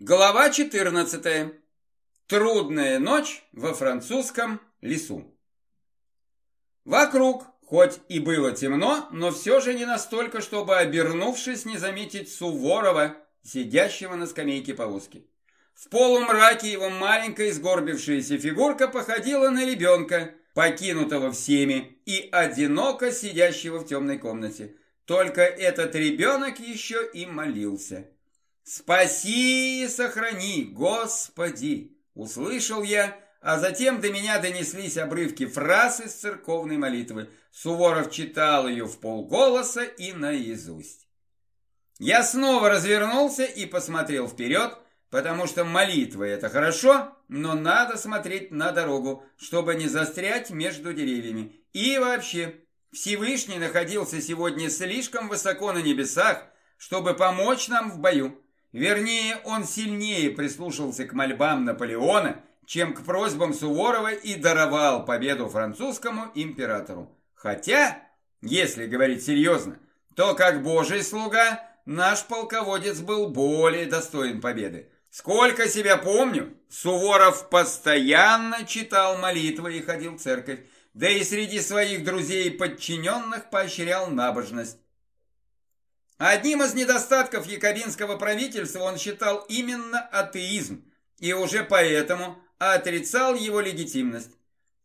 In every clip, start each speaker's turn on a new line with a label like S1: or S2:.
S1: Глава 14. Трудная ночь во французском лесу. Вокруг, хоть и было темно, но все же не настолько, чтобы, обернувшись, не заметить Суворова, сидящего на скамейке повозки. В полумраке его маленькая сгорбившаяся фигурка походила на ребенка, покинутого всеми и одиноко сидящего в темной комнате. Только этот ребенок еще и молился. «Спаси и сохрани, Господи!» Услышал я, а затем до меня донеслись обрывки фраз из церковной молитвы. Суворов читал ее в полголоса и наизусть. Я снова развернулся и посмотрел вперед, потому что молитва – это хорошо, но надо смотреть на дорогу, чтобы не застрять между деревьями. И вообще, Всевышний находился сегодня слишком высоко на небесах, чтобы помочь нам в бою. Вернее, он сильнее прислушался к мольбам Наполеона, чем к просьбам Суворова и даровал победу французскому императору. Хотя, если говорить серьезно, то как божий слуга наш полководец был более достоин победы. Сколько себя помню, Суворов постоянно читал молитвы и ходил в церковь, да и среди своих друзей и подчиненных поощрял набожность. Одним из недостатков якобинского правительства он считал именно атеизм, и уже поэтому отрицал его легитимность.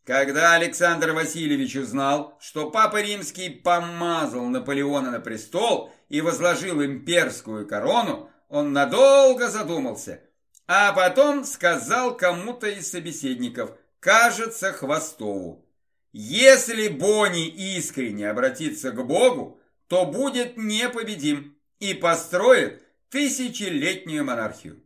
S1: Когда Александр Васильевич узнал, что Папа Римский помазал Наполеона на престол и возложил имперскую корону, он надолго задумался, а потом сказал кому-то из собеседников, кажется, Хвостову, «Если Бони искренне обратится к Богу, то будет непобедим и построит тысячелетнюю монархию.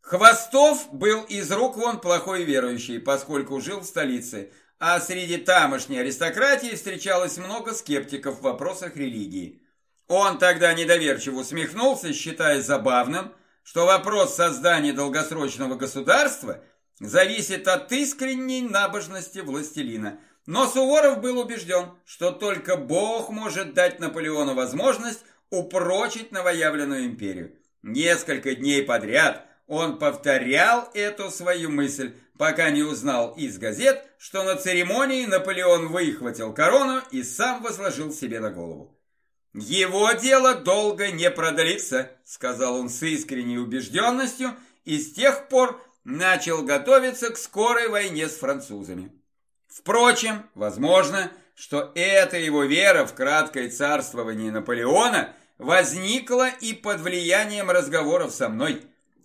S1: Хвостов был из рук вон плохой верующий, поскольку жил в столице, а среди тамошней аристократии встречалось много скептиков в вопросах религии. Он тогда недоверчиво усмехнулся, считая забавным, что вопрос создания долгосрочного государства зависит от искренней набожности властелина – но Суворов был убежден, что только Бог может дать Наполеону возможность упрочить новоявленную империю. Несколько дней подряд он повторял эту свою мысль, пока не узнал из газет, что на церемонии Наполеон выхватил корону и сам возложил себе на голову. «Его дело долго не продлится», — сказал он с искренней убежденностью, и с тех пор начал готовиться к скорой войне с французами. Впрочем, возможно, что эта его вера в краткое царствование Наполеона возникла и под влиянием разговоров со мной.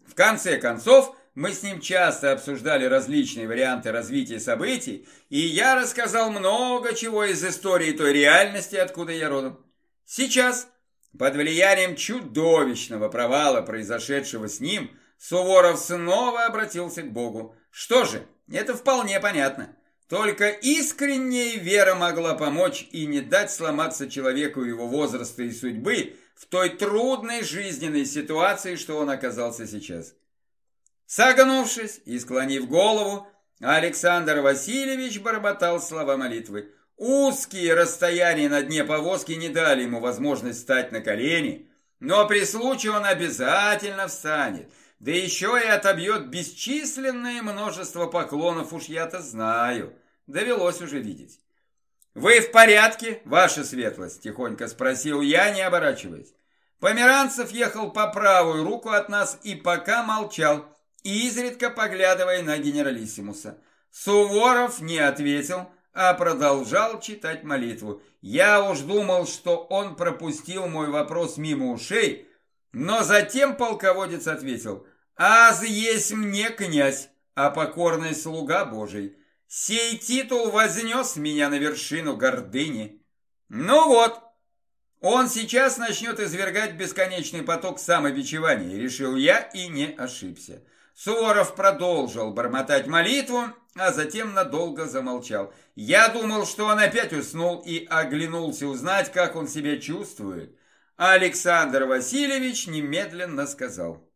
S1: В конце концов, мы с ним часто обсуждали различные варианты развития событий, и я рассказал много чего из истории той реальности, откуда я родом. Сейчас, под влиянием чудовищного провала, произошедшего с ним, Суворов снова обратился к Богу. Что же, это вполне понятно. Только искренняя вера могла помочь и не дать сломаться человеку его возраста и судьбы в той трудной жизненной ситуации, что он оказался сейчас. Согнувшись и склонив голову, Александр Васильевич бормотал слова молитвы. Узкие расстояния на дне повозки не дали ему возможность встать на колени, но при случае он обязательно встанет, да еще и отобьет бесчисленное множество поклонов, уж я-то знаю. Довелось уже видеть. «Вы в порядке, ваша светлость?» – тихонько спросил я, не оборачиваясь. Померанцев ехал по правую руку от нас и пока молчал, изредка поглядывая на генералиссимуса. Суворов не ответил, а продолжал читать молитву. Я уж думал, что он пропустил мой вопрос мимо ушей, но затем полководец ответил, «Аз есть мне князь, а покорный слуга Божий». Сей титул вознес меня на вершину гордыни. Ну вот, он сейчас начнет извергать бесконечный поток самобичевания, решил я и не ошибся. Суворов продолжил бормотать молитву, а затем надолго замолчал. Я думал, что он опять уснул и оглянулся узнать, как он себя чувствует. Александр Васильевич немедленно сказал.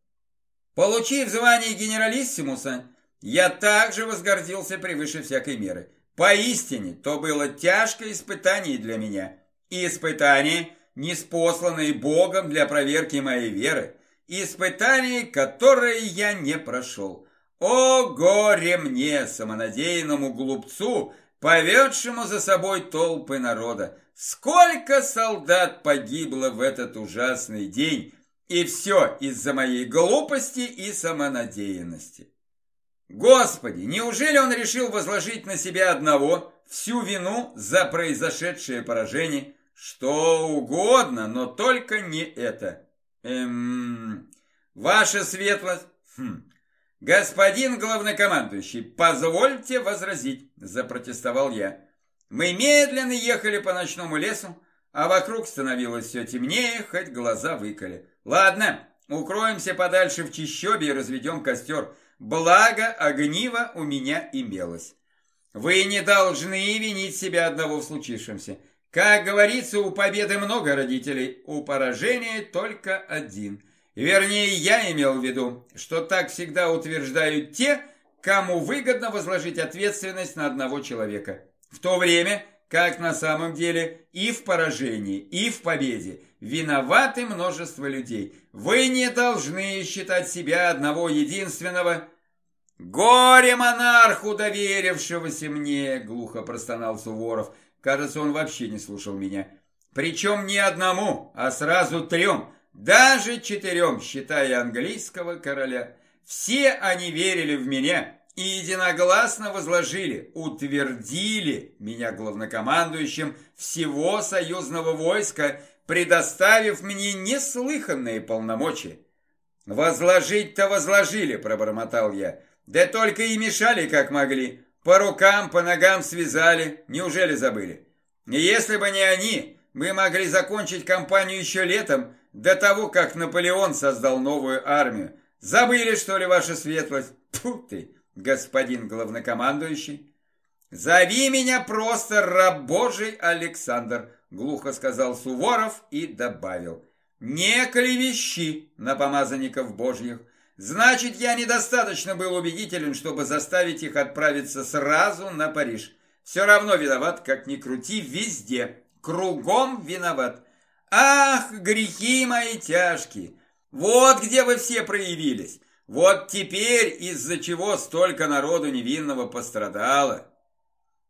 S1: Получив звание генералиссимуса, я также возгордился превыше всякой меры. Поистине, то было тяжкое испытание для меня. Испытание, неспосланное Богом для проверки моей веры. испытание, которое я не прошел. О горе мне, самонадеянному глупцу, поведшему за собой толпы народа! Сколько солдат погибло в этот ужасный день, и все из-за моей глупости и самонадеянности. Господи, неужели он решил возложить на себя одного всю вину за произошедшее поражение? Что угодно, но только не это. Эм, ваша светлость... Хм. Господин главнокомандующий, позвольте возразить, запротестовал я. Мы медленно ехали по ночному лесу, а вокруг становилось все темнее, хоть глаза выколи. Ладно, укроемся подальше в чищобе и разведем костер. Благо, огниво у меня имелось. Вы не должны винить себя одного в случившемся. Как говорится, у победы много родителей, у поражения только один. Вернее, я имел в виду, что так всегда утверждают те, кому выгодно возложить ответственность на одного человека. В то время, как на самом деле и в поражении, и в победе виноваты множество людей. Вы не должны считать себя одного единственного. «Горе монарху, доверившегося мне!» — глухо простонал Суворов. Кажется, он вообще не слушал меня. Причем не одному, а сразу трем, даже четырем, считая английского короля. Все они верили в меня и единогласно возложили, утвердили меня главнокомандующим всего союзного войска, предоставив мне неслыханные полномочия. «Возложить-то возложили», — пробормотал я, — «да только и мешали, как могли, по рукам, по ногам связали, неужели забыли? Если бы не они, мы могли закончить кампанию еще летом, до того, как Наполеон создал новую армию. Забыли, что ли, ваша светлость? Фу ты!» Господин главнокомандующий. «Зови меня просто раб Божий Александр», — глухо сказал Суворов и добавил. «Не клевещи на помазанников Божьих. Значит, я недостаточно был убедителен, чтобы заставить их отправиться сразу на Париж. Все равно виноват, как ни крути, везде. Кругом виноват. Ах, грехи мои тяжкие! Вот где вы все проявились. Вот теперь из-за чего столько народу невинного пострадало.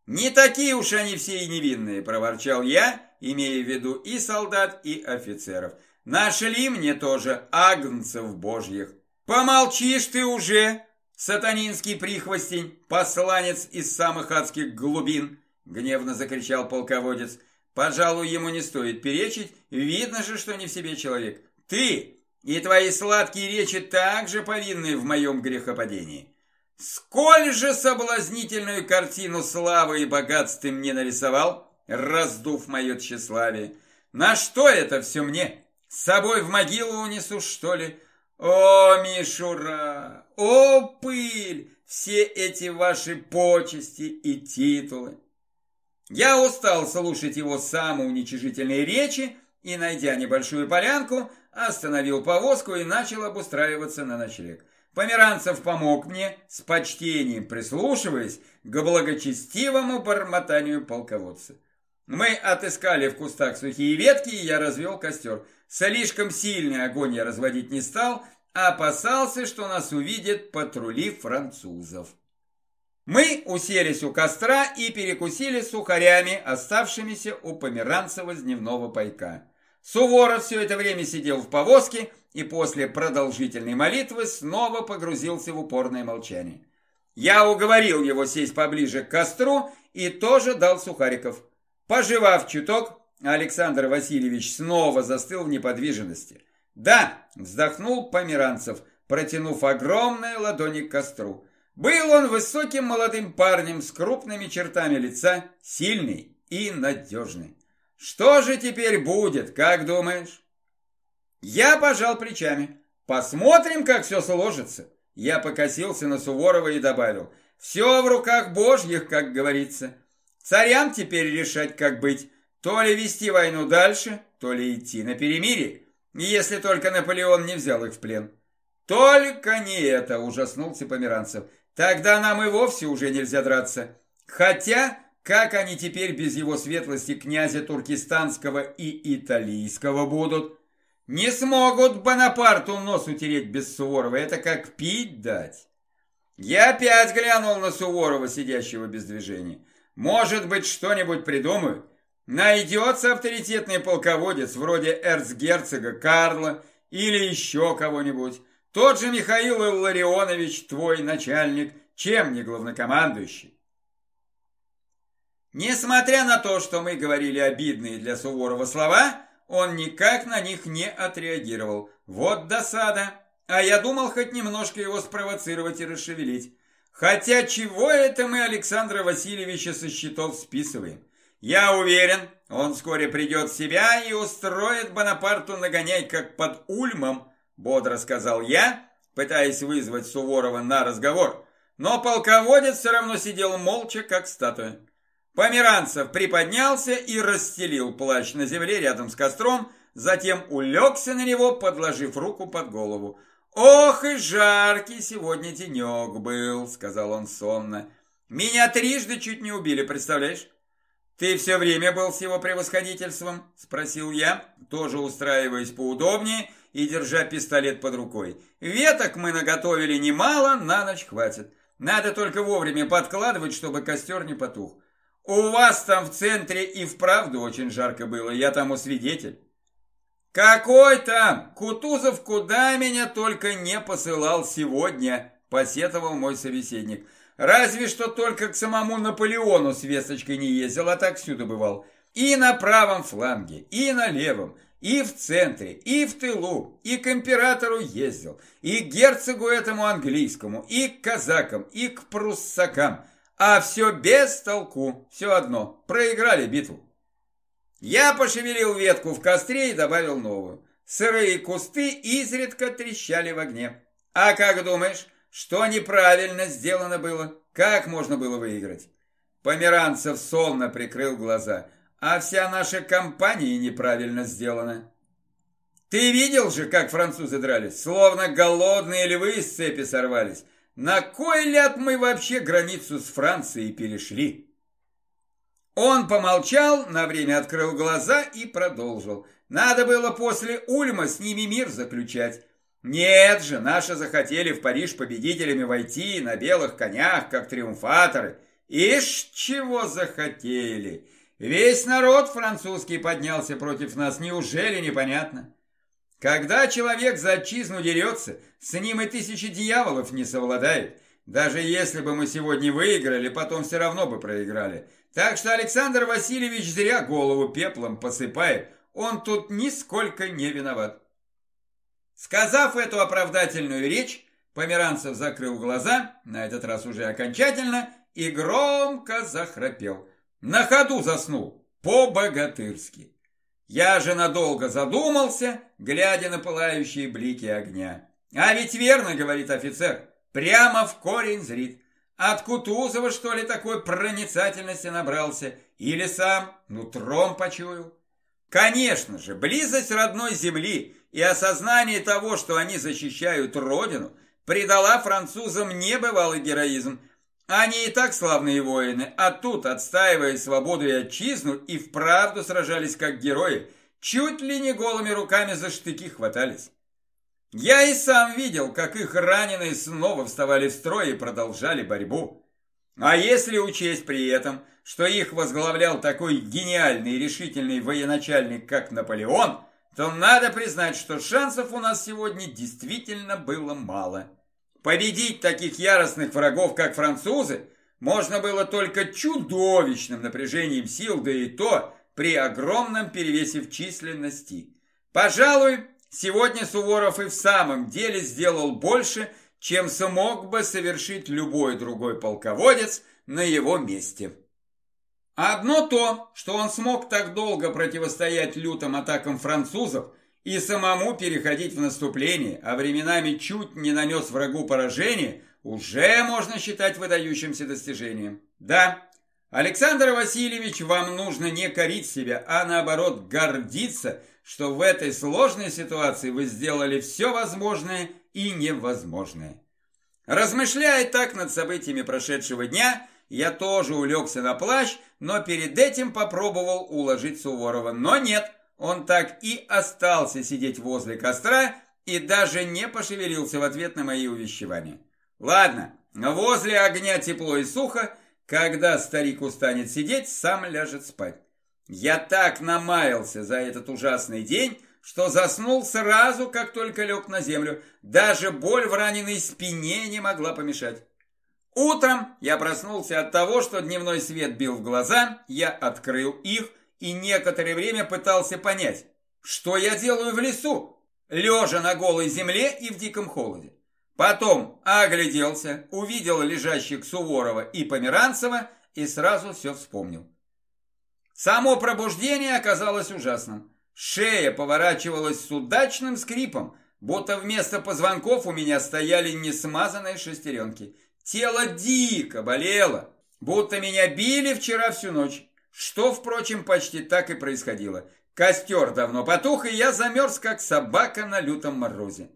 S1: Не такие уж они все и невинные, проворчал я, имея в виду и солдат, и офицеров. Нашли мне тоже агнцев божьих. Помолчишь ты уже, сатанинский прихвостень, посланец из самых адских глубин, гневно закричал полководец. Пожалуй, ему не стоит перечить, видно же, что не в себе человек. Ты, и твои сладкие речи также повинны в моем грехопадении. Сколь же соблазнительную картину славы и богатства мне нарисовал, раздув мое тщеславие. На что это все мне? С собой в могилу унесу, что ли? О, мишура! О, пыль! Все эти ваши почести и титулы! Я устал слушать его самоуничижительные речи и, найдя небольшую полянку, остановил повозку и начал обустраиваться на ночлег. Померанцев помог мне, с почтением прислушиваясь к благочестивому бормотанию полководца. Мы отыскали в кустах сухие ветки, и я развел костер. Слишком сильный огонь я разводить не стал, опасался, что нас увидят патрули французов. Мы уселись у костра и перекусили сухарями, оставшимися у Померанцева с дневного пайка. Суворов все это время сидел в повозке и после продолжительной молитвы снова погрузился в упорное молчание. Я уговорил его сесть поближе к костру и тоже дал сухариков. Пожевав чуток, Александр Васильевич снова застыл в неподвижности. «Да!» – вздохнул Померанцев, протянув огромные ладони к костру. Был он высоким молодым парнем с крупными чертами лица, сильный и надежный. Что же теперь будет, как думаешь? Я пожал плечами. Посмотрим, как все сложится. Я покосился на Суворова и добавил. Все в руках божьих, как говорится. Царям теперь решать, как быть. То ли вести войну дальше, то ли идти на перемирие. Если только Наполеон не взял их в плен. Только не это, ужаснулся Померанцев. Тогда нам и вовсе уже нельзя драться. Хотя как они теперь без его светлости князя Туркестанского и Италийского будут? Не смогут Бонапарту нос утереть без Суворова, это как пить дать. Я опять глянул на Суворова, сидящего без движения. Может быть, что-нибудь придумают? Найдется авторитетный полководец, вроде эрцгерцога Карла или еще кого-нибудь. Тот же Михаил Илларионович, твой начальник, чем не главнокомандующий? Несмотря на то, что мы говорили обидные для Суворова слова, он никак на них не отреагировал. Вот досада. А я думал хоть немножко его спровоцировать и расшевелить. Хотя чего это мы Александра Васильевича со счетов списываем? Я уверен, он вскоре придет в себя и устроит Бонапарту нагонять как под Ульмом, бодро сказал я, пытаясь вызвать Суворова на разговор. Но полководец все равно сидел молча, как статуя. Померанцев приподнялся и расстелил плащ на земле рядом с костром, затем улегся на него, подложив руку под голову. «Ох и жаркий сегодня денек был», — сказал он сонно. «Меня трижды чуть не убили, представляешь?» «Ты все время был с его превосходительством?» – спросил я, тоже устраиваясь поудобнее и держа пистолет под рукой. «Веток мы наготовили немало, на ночь хватит. Надо только вовремя подкладывать, чтобы костер не потух. У вас там в центре и вправду очень жарко было, я тому свидетель». «Какой там? Кутузов куда меня только не посылал сегодня», – посетовал мой собеседник. Разве что только к самому Наполеону с весточкой не ездил, а так всюду бывал. И на правом фланге, и на левом, и в центре, и в тылу, и к императору ездил, и к герцогу этому английскому, и к казакам, и к пруссакам. А все без толку, все одно, проиграли битву. Я пошевелил ветку в костре и добавил новую. Сырые кусты изредка трещали в огне. А как думаешь, что неправильно сделано было? Как можно было выиграть? Померанцев сонно прикрыл глаза. А вся наша компания неправильно сделана. Ты видел же, как французы дрались? Словно голодные львы из цепи сорвались. На кой ляд мы вообще границу с Францией перешли? Он помолчал, на время открыл глаза и продолжил. Надо было после Ульма с ними мир заключать. Нет же, наши захотели в Париж победителями войти на белых конях, как триумфаторы. Ишь, чего захотели! Весь народ французский поднялся против нас, неужели непонятно? Когда человек за отчизну дерется, с ним и тысячи дьяволов не совладает. Даже если бы мы сегодня выиграли, потом все равно бы проиграли. Так что Александр Васильевич зря голову пеплом посыпает, он тут нисколько не виноват. Сказав эту оправдательную речь, Померанцев закрыл глаза, на этот раз уже окончательно, и громко захрапел. На ходу заснул, по-богатырски. Я же надолго задумался, глядя на пылающие блики огня. А ведь верно, говорит офицер, прямо в корень зрит. От Кутузова, что ли, такой проницательности набрался? Или сам нутром почуял? Конечно же, близость родной земли и осознание того, что они защищают родину, придала французам небывалый героизм. Они и так славные воины, а тут, отстаивая свободу и отчизну, и вправду сражались как герои, чуть ли не голыми руками за штыки хватались. Я и сам видел, как их раненые снова вставали в строй и продолжали борьбу. А если учесть при этом – что их возглавлял такой гениальный и решительный военачальник, как Наполеон, то надо признать, что шансов у нас сегодня действительно было мало. Победить таких яростных врагов, как французы, можно было только чудовищным напряжением сил, да и то при огромном перевесе в численности. Пожалуй, сегодня Суворов и в самом деле сделал больше, чем смог бы совершить любой другой полководец на его месте. Одно то, что он смог так долго противостоять лютым атакам французов и самому переходить в наступление, а временами чуть не нанес врагу поражение, уже можно считать выдающимся достижением. Да, Александр Васильевич, вам нужно не корить себя, а наоборот гордиться, что в этой сложной ситуации вы сделали все возможное и невозможное. Размышляя так над событиями прошедшего дня, я тоже улегся на плащ, но перед этим попробовал уложить Суворова. Но нет, он так и остался сидеть возле костра и даже не пошевелился в ответ на мои увещевания. Ладно, возле огня тепло и сухо, когда старик устанет сидеть, сам ляжет спать. Я так намаялся за этот ужасный день, что заснул сразу, как только лег на землю. Даже боль в раненой спине не могла помешать. Утром я проснулся от того, что дневной свет бил в глаза, я открыл их и некоторое время пытался понять, что я делаю в лесу, лежа на голой земле и в диком холоде. Потом огляделся, увидел лежащих Суворова и Померанцева и сразу все вспомнил. Само пробуждение оказалось ужасным. Шея поворачивалась с удачным скрипом, будто вместо позвонков у меня стояли несмазанные шестеренки. Тело дико болело, будто меня били вчера всю ночь, что, впрочем, почти так и происходило. Костер давно потух, и я замерз, как собака на лютом морозе.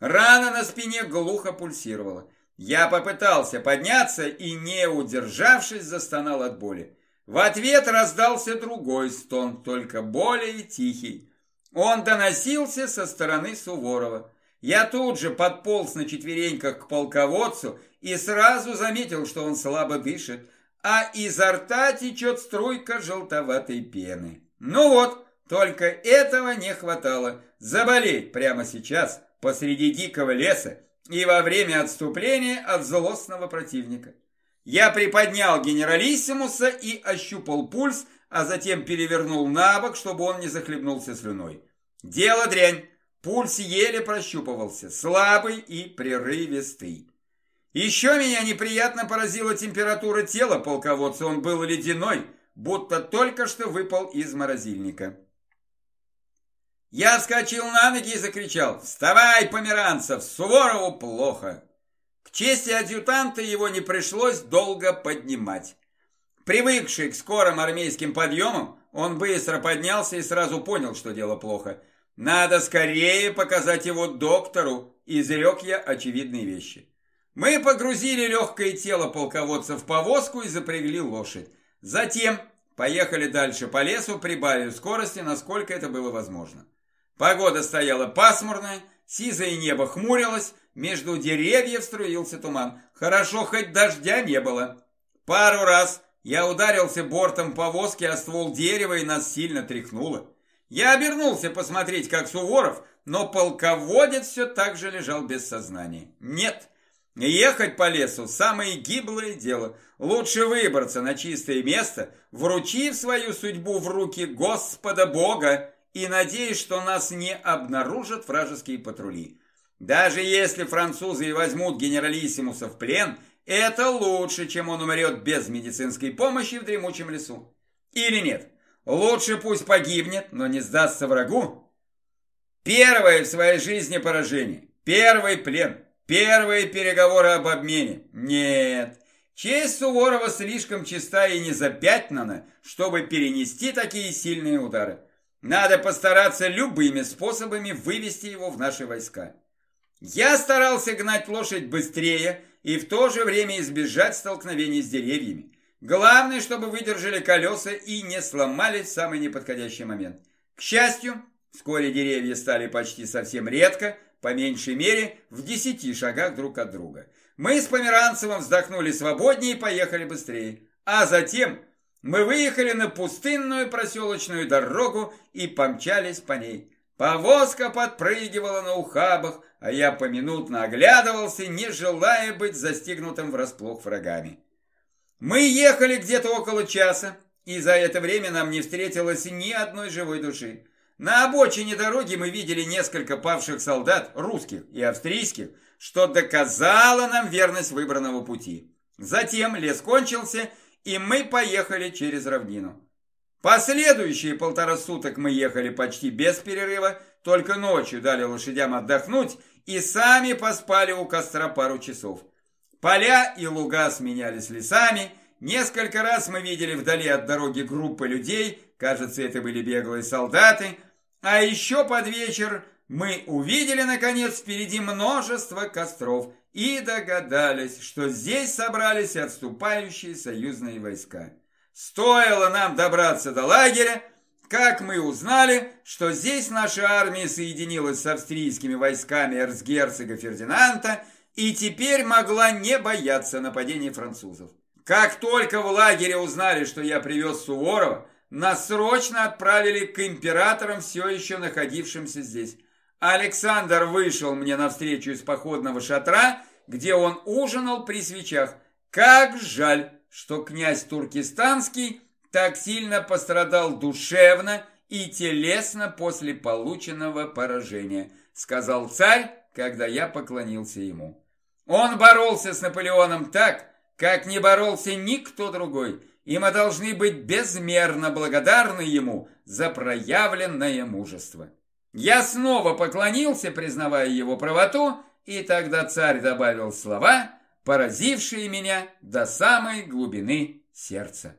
S1: Рана на спине глухо пульсировала. Я попытался подняться и, не удержавшись, застонал от боли. В ответ раздался другой стон, только более тихий. Он доносился со стороны Суворова. Я тут же подполз на четвереньках к полководцу и сразу заметил, что он слабо дышит, а изо рта течет струйка желтоватой пены. Ну вот, только этого не хватало. Заболеть прямо сейчас, посреди дикого леса и во время отступления от злостного противника. Я приподнял генералиссимуса и ощупал пульс, а затем перевернул на бок, чтобы он не захлебнулся слюной. Дело дрянь. Пульс еле прощупывался, слабый и прерывистый. Еще меня неприятно поразила температура тела полководца. Он был ледяной, будто только что выпал из морозильника. Я вскочил на ноги и закричал «Вставай, Померанцев, Суворову плохо!» К чести адъютанта его не пришлось долго поднимать. Привыкший к скорым армейским подъемам, он быстро поднялся и сразу понял, что дело плохо. Надо скорее показать его доктору, изрек я очевидные вещи. Мы погрузили легкое тело полководца в повозку и запрягли лошадь. Затем поехали дальше по лесу, прибавив скорости, насколько это было возможно. Погода стояла пасмурная, сизое небо хмурилось, между деревьев струился туман. Хорошо, хоть дождя не было. Пару раз я ударился бортом повозки о ствол дерева и нас сильно тряхнуло. Я обернулся посмотреть, как Суворов, но полководец все так же лежал без сознания. Нет, ехать по лесу – самое гиблое дело. Лучше выбраться на чистое место, вручив свою судьбу в руки Господа Бога и надеясь, что нас не обнаружат вражеские патрули. Даже если французы и возьмут генералиссимуса в плен, это лучше, чем он умрет без медицинской помощи в дремучем лесу. Или нет? Лучше пусть погибнет, но не сдастся врагу. Первое в своей жизни поражение, первый плен, первые переговоры об обмене. Нет, честь Суворова слишком чиста и не запятнана, чтобы перенести такие сильные удары. Надо постараться любыми способами вывести его в наши войска. Я старался гнать лошадь быстрее и в то же время избежать столкновений с деревьями. Главное, чтобы выдержали колеса и не сломались в самый неподходящий момент. К счастью, вскоре деревья стали почти совсем редко, по меньшей мере в десяти шагах друг от друга. Мы с Померанцевым вздохнули свободнее и поехали быстрее. А затем мы выехали на пустынную проселочную дорогу и помчались по ней. Повозка подпрыгивала на ухабах, а я поминутно оглядывался, не желая быть застигнутым врасплох врагами. Мы ехали где-то около часа, и за это время нам не встретилось ни одной живой души. На обочине дороги мы видели несколько павших солдат, русских и австрийских, что доказало нам верность выбранного пути. Затем лес кончился, и мы поехали через равнину. Последующие полтора суток мы ехали почти без перерыва, только ночью дали лошадям отдохнуть и сами поспали у костра пару часов. Поля и луга сменялись лесами, несколько раз мы видели вдали от дороги группы людей, кажется, это были беглые солдаты, а еще под вечер мы увидели, наконец, впереди множество костров и догадались, что здесь собрались отступающие союзные войска. Стоило нам добраться до лагеря, как мы узнали, что здесь наша армия соединилась с австрийскими войсками эрцгерцога Фердинанда и теперь могла не бояться нападения французов. Как только в лагере узнали, что я привез Суворова, нас срочно отправили к императорам, все еще находившимся здесь. Александр вышел мне навстречу из походного шатра, где он ужинал при свечах. Как жаль, что князь Туркестанский так сильно пострадал душевно и телесно после полученного поражения, сказал царь, когда я поклонился ему. Он боролся с Наполеоном так, как не боролся никто другой, и мы должны быть безмерно благодарны ему за проявленное мужество. Я снова поклонился, признавая его правоту, и тогда царь добавил слова, поразившие меня до самой глубины сердца.